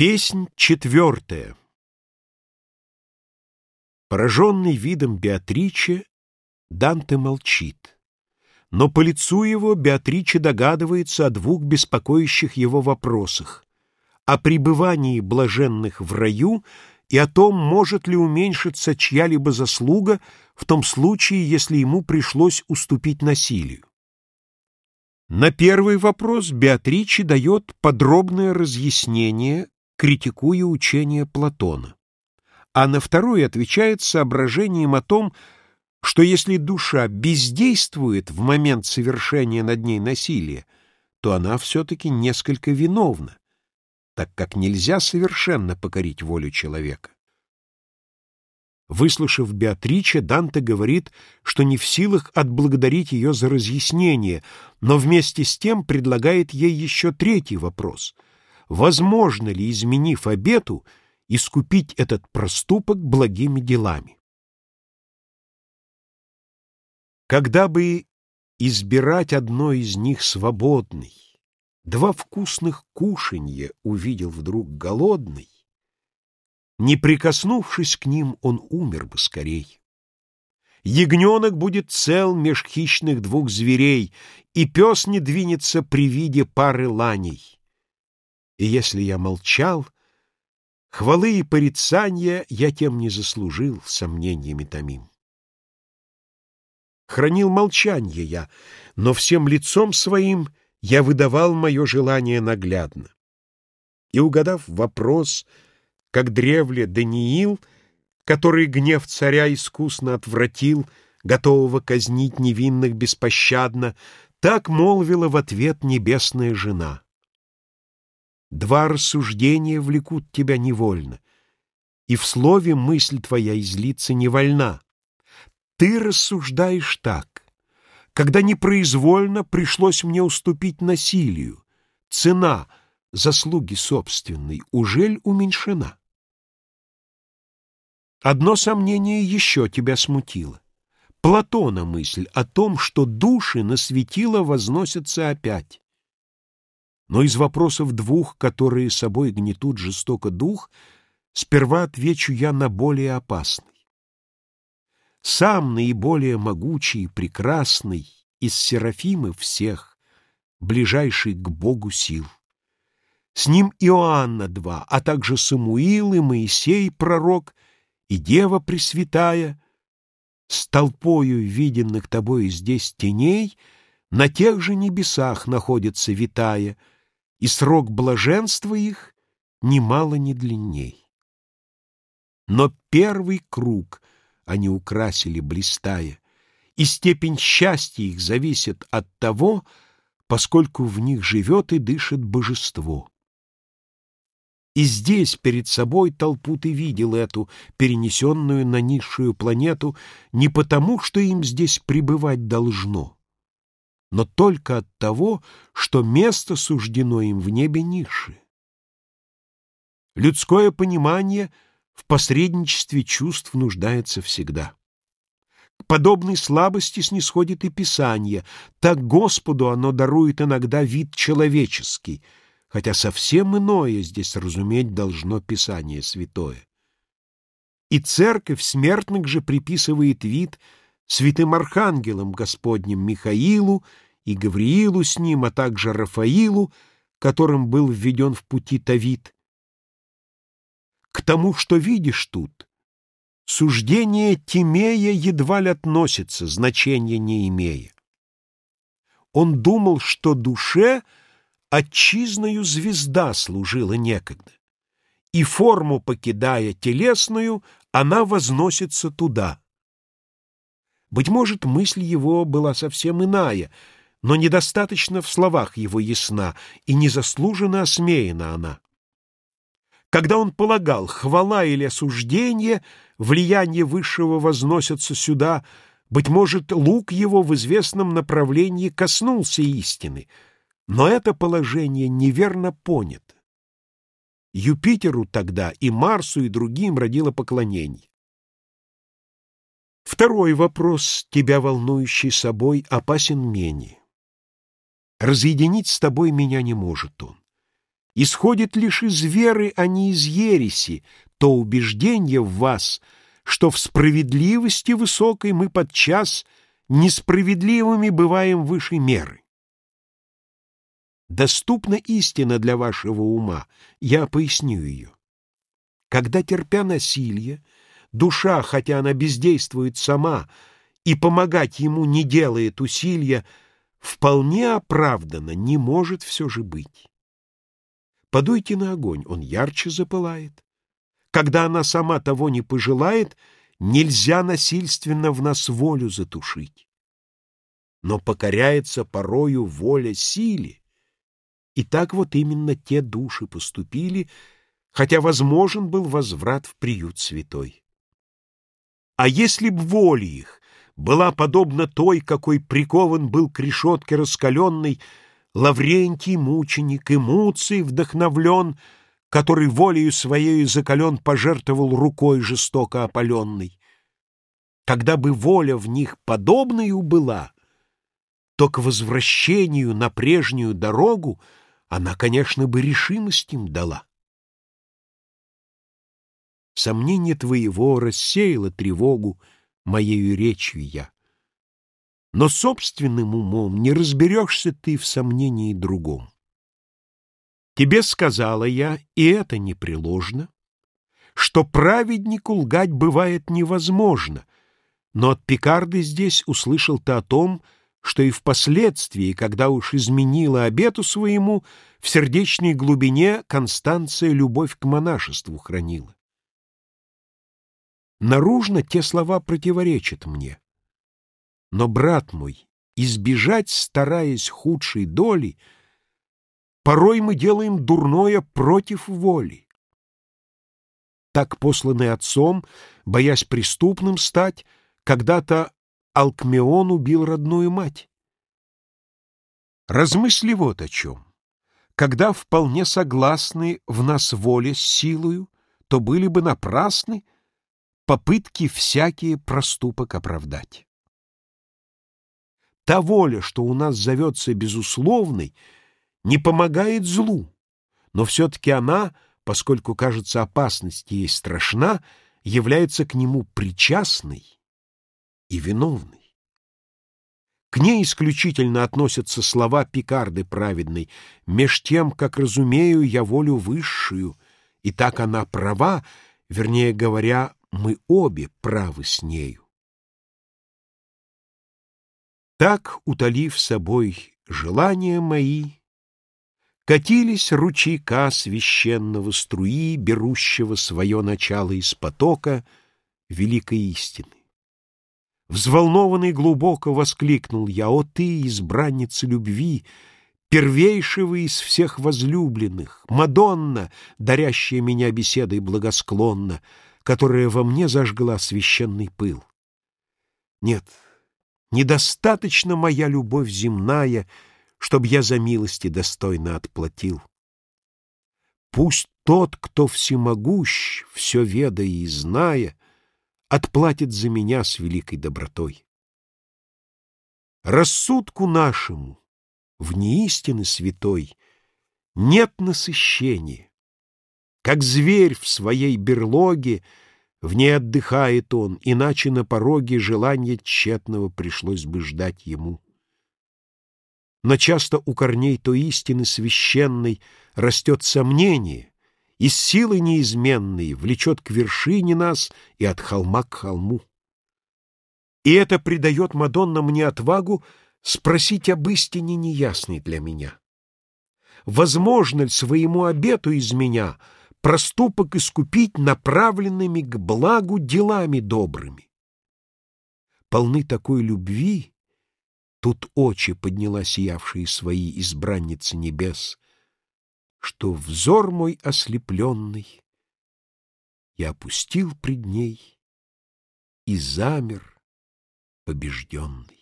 Песнь четвертая Пораженный видом Беатриче, Данте молчит. Но по лицу его Беатриче догадывается о двух беспокоящих его вопросах — о пребывании блаженных в раю и о том, может ли уменьшиться чья-либо заслуга в том случае, если ему пришлось уступить насилию. На первый вопрос Беатриче дает подробное разъяснение критикуя учение Платона. А на второй отвечает соображением о том, что если душа бездействует в момент совершения над ней насилия, то она все-таки несколько виновна, так как нельзя совершенно покорить волю человека. Выслушав Беатриче, Данте говорит, что не в силах отблагодарить ее за разъяснение, но вместе с тем предлагает ей еще третий вопрос — возможно ли, изменив обету, искупить этот проступок благими делами. Когда бы избирать одно из них свободный, два вкусных кушанья увидел вдруг голодный, не прикоснувшись к ним, он умер бы скорей. Ягненок будет цел меж хищных двух зверей, и пес не двинется при виде пары ланей. И если я молчал, хвалы и порицания я тем не заслужил, сомнениями томим. Хранил молчание я, но всем лицом своим я выдавал мое желание наглядно. И, угадав вопрос, как древле Даниил, который гнев царя искусно отвратил, готового казнить невинных беспощадно, так молвила в ответ небесная жена — Два рассуждения влекут тебя невольно, и в слове мысль твоя излиться не вольна. Ты рассуждаешь так, когда непроизвольно пришлось мне уступить насилию, цена заслуги собственной ужель уменьшена? Одно сомнение еще тебя смутило. Платона мысль о том, что души на светило возносятся опять. Но из вопросов двух, которые собой гнетут жестоко дух, сперва отвечу я на более опасный. Сам наиболее могучий и прекрасный из серафимов всех, ближайший к Богу сил. С ним Иоанна два, а также Самуил и Моисей, пророк, и Дева Пресвятая, с толпою виденных тобой здесь теней, на тех же небесах находится витая — и срок блаженства их немало не длинней. Но первый круг они украсили, блистая, и степень счастья их зависит от того, поскольку в них живет и дышит божество. И здесь перед собой толпу ты видел эту, перенесенную на низшую планету, не потому, что им здесь пребывать должно, но только от того, что место суждено им в небе ниже. Людское понимание в посредничестве чувств нуждается всегда. К подобной слабости снисходит и Писание, так Господу оно дарует иногда вид человеческий, хотя совсем иное здесь разуметь должно Писание святое. И Церковь смертных же приписывает вид – святым архангелам Господним Михаилу и Гавриилу с ним, а также Рафаилу, которым был введен в пути Тавид. К тому, что видишь тут, суждение Тимея едва ли относится, значения не имея. Он думал, что душе отчизною звезда служила некогда, и форму покидая телесную, она возносится туда. Быть может, мысль его была совсем иная, но недостаточно в словах его ясна, и незаслуженно осмеяна она. Когда он полагал, хвала или осуждение, влияние высшего возносятся сюда, быть может, лук его в известном направлении коснулся истины, но это положение неверно понято. Юпитеру тогда и Марсу и другим родило поклонение. Второй вопрос, тебя волнующий собой, опасен менее. Разъединить с тобой меня не может он. исходит лишь из веры, а не из ереси, то убеждение в вас, что в справедливости высокой мы подчас несправедливыми бываем выше меры. Доступна истина для вашего ума, я поясню ее. Когда, терпя насилие, душа, хотя она бездействует сама и помогать ему не делает усилия, вполне оправданно не может все же быть. Подуйте на огонь, он ярче запылает. Когда она сама того не пожелает, нельзя насильственно в нас волю затушить. Но покоряется порою воля силе. И так вот именно те души поступили, хотя возможен был возврат в приют святой. А если б воля их была подобна той, какой прикован был к решетке раскаленной Лаврентий мученик и Муций вдохновлен, который волею своей закален пожертвовал рукой жестоко опаленной. Когда бы воля в них подобную была, то к возвращению на прежнюю дорогу она, конечно, бы решимость им дала. Сомнение твоего рассеяло тревогу моею речью я. Но собственным умом не разберешься ты в сомнении другом. Тебе сказала я, и это непреложно, что праведнику лгать бывает невозможно, но от Пикарды здесь услышал ты о том, что и впоследствии, когда уж изменила обету своему, в сердечной глубине Констанция любовь к монашеству хранила. Наружно те слова противоречат мне. Но, брат мой, избежать, стараясь худшей доли, порой мы делаем дурное против воли. Так посланный отцом, боясь преступным стать, когда-то Алкмеон убил родную мать. Размысли вот о чем. Когда вполне согласны в нас воле с силою, то были бы напрасны попытки всякие проступок оправдать. Та воля, что у нас зовется безусловной, не помогает злу, но все-таки она, поскольку, кажется, опасность ей страшна, является к нему причастной и виновной. К ней исключительно относятся слова Пикарды праведной, меж тем, как разумею я волю высшую, и так она права, вернее говоря, мы обе правы с нею. Так, утолив собой желания мои, Катились ручейка священного струи, Берущего свое начало из потока великой истины. Взволнованный глубоко воскликнул я, «О ты, избранница любви, первейшего из всех возлюбленных, Мадонна, дарящая меня беседой благосклонно, которая во мне зажгла священный пыл. Нет, недостаточно моя любовь земная, чтоб я за милости достойно отплатил. Пусть тот, кто всемогущ, все ведая и зная, отплатит за меня с великой добротой. Рассудку нашему, в неистины святой, нет насыщения, как зверь в своей берлоге, в ней отдыхает он, иначе на пороге желания тщетного пришлось бы ждать ему. Но часто у корней той истины священной растет сомнение, и с силой неизменной влечет к вершине нас и от холма к холму. И это придает Мадонна мне отвагу спросить об истине неясной для меня. Возможно ли своему обету из меня — проступок искупить направленными к благу делами добрыми. Полны такой любви, тут очи подняла сиявшие свои избранницы небес, что взор мой ослепленный я опустил пред ней и замер побежденный.